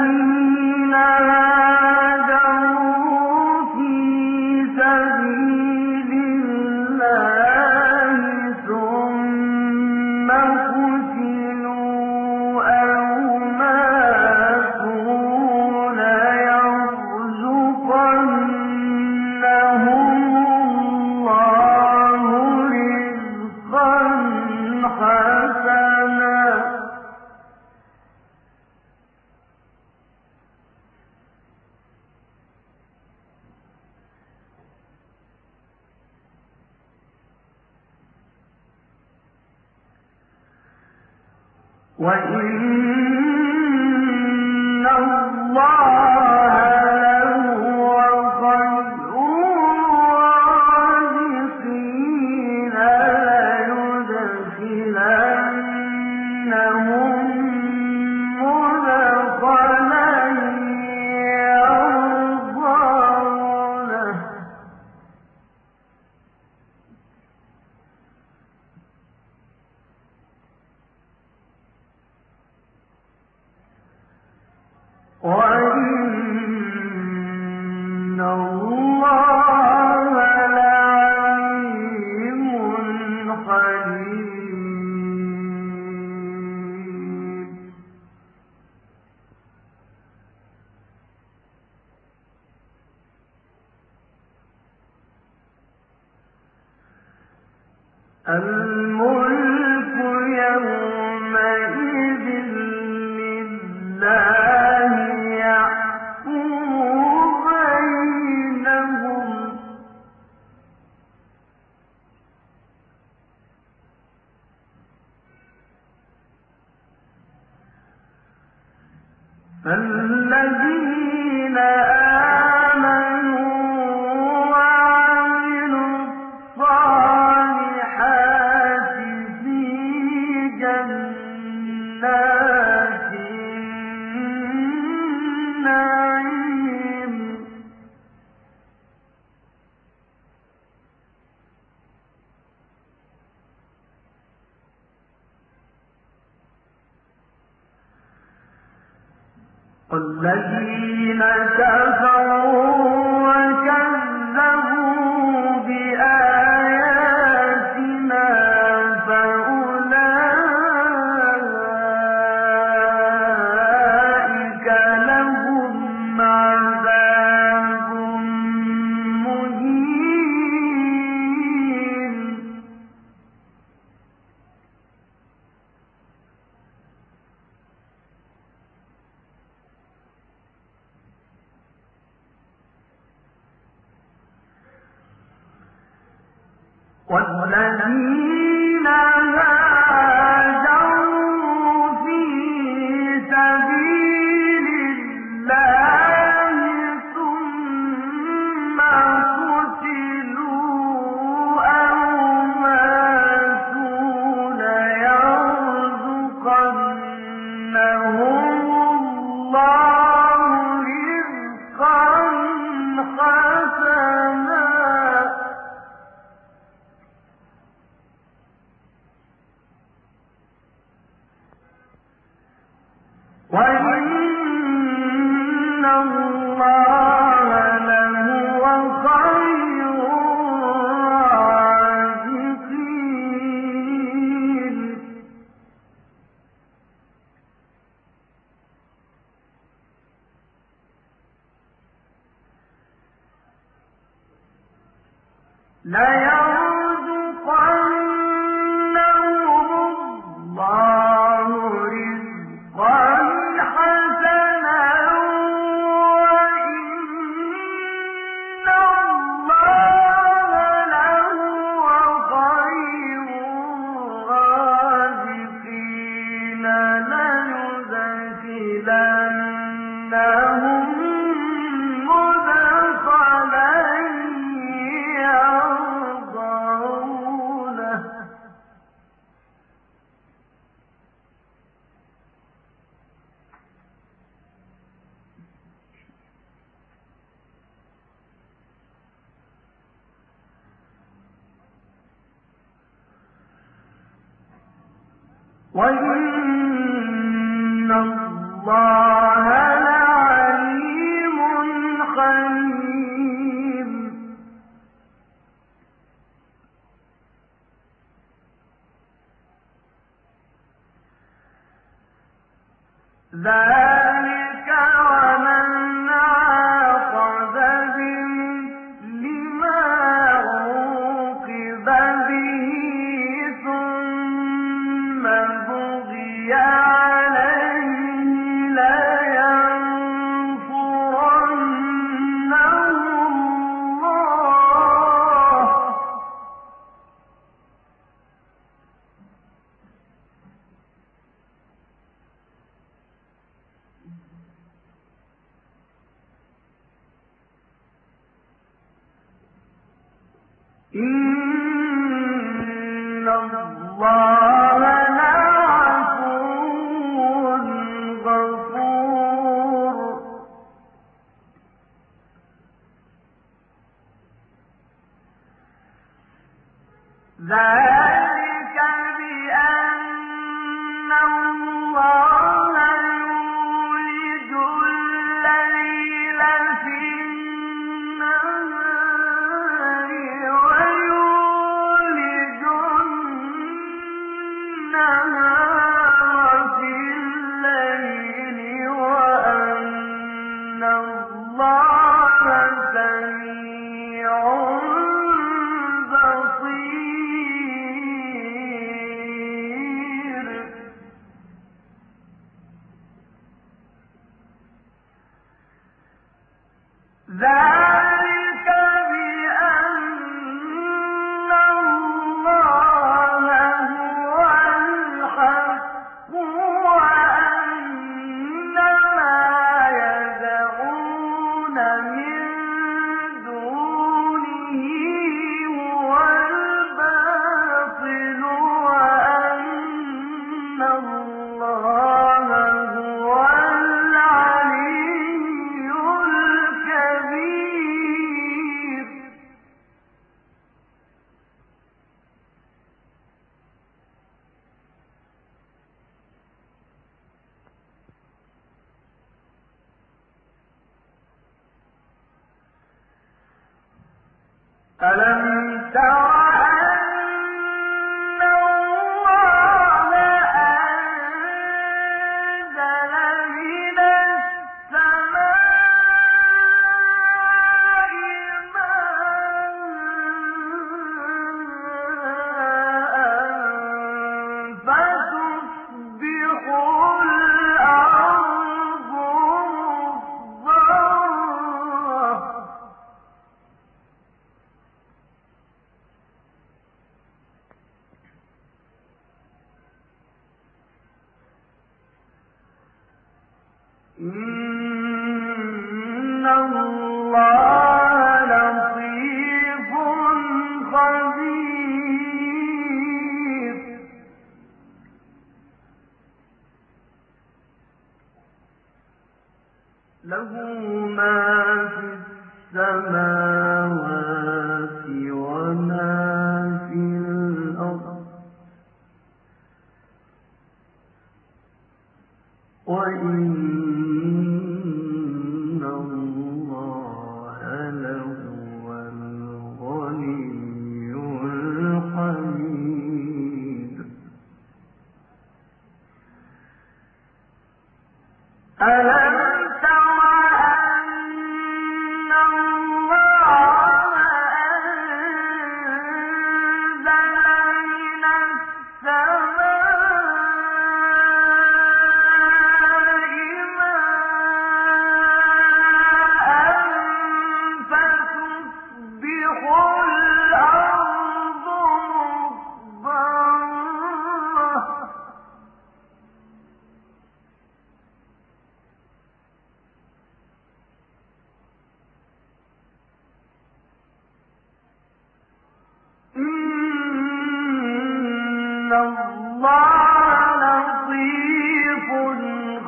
أن وإن الله الملك يوم الذين كفروا وكذبوا ذلك ذلك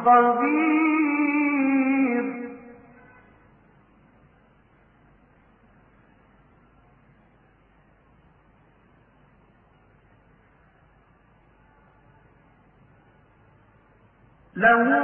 خبير. له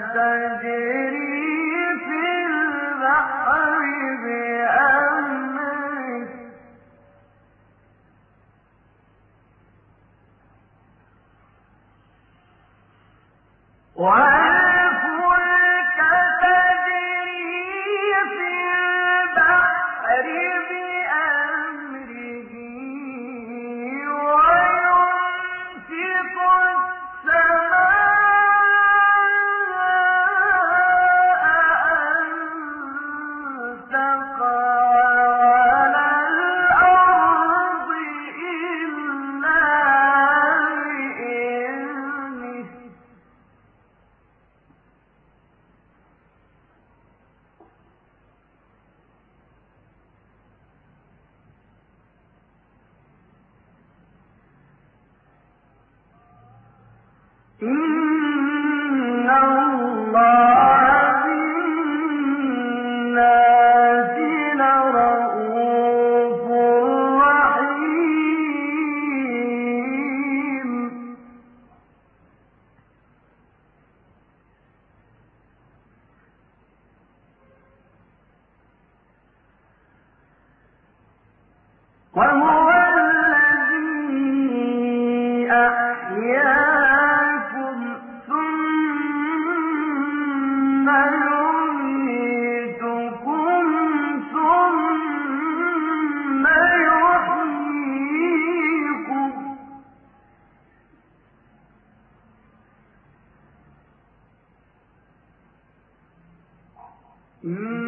تجري Mm. Mm.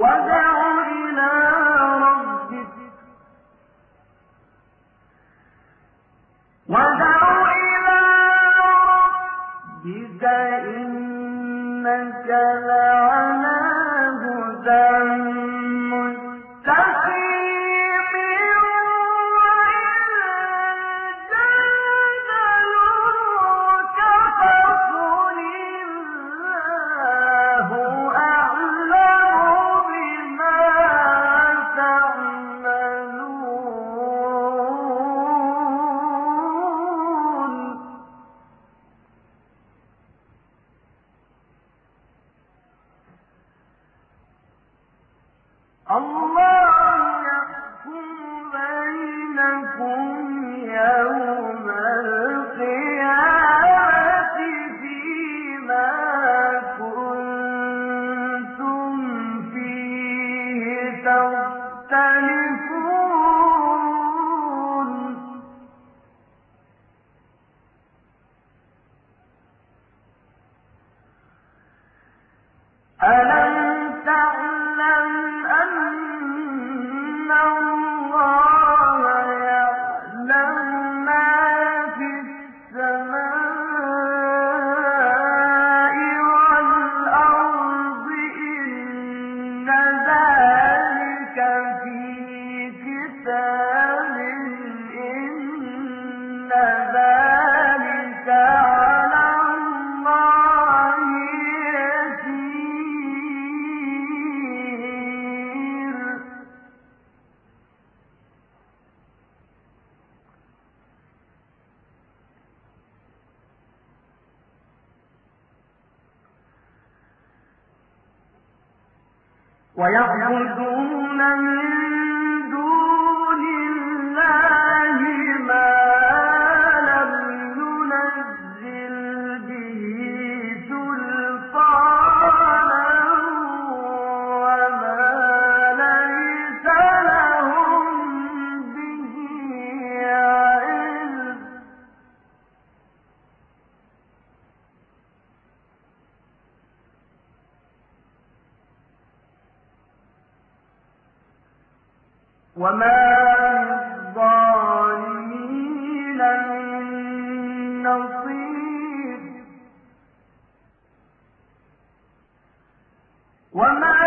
وَذَا ويعبدون من وما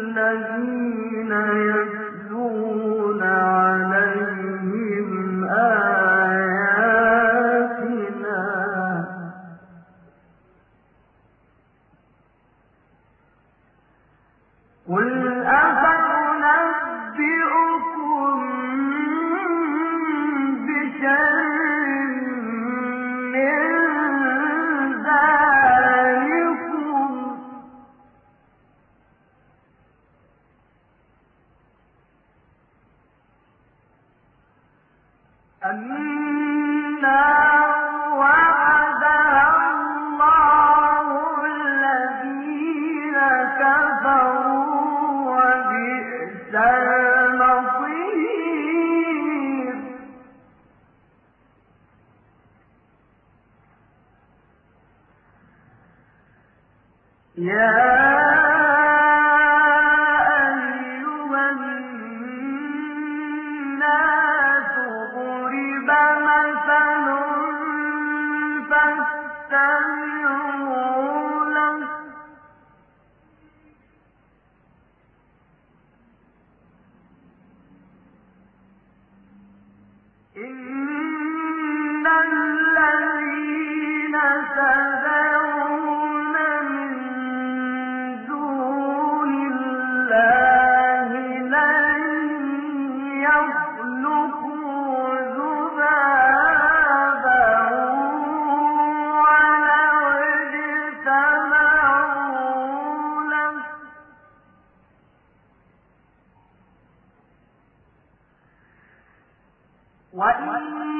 بالذين يتلون Yeah. الرسول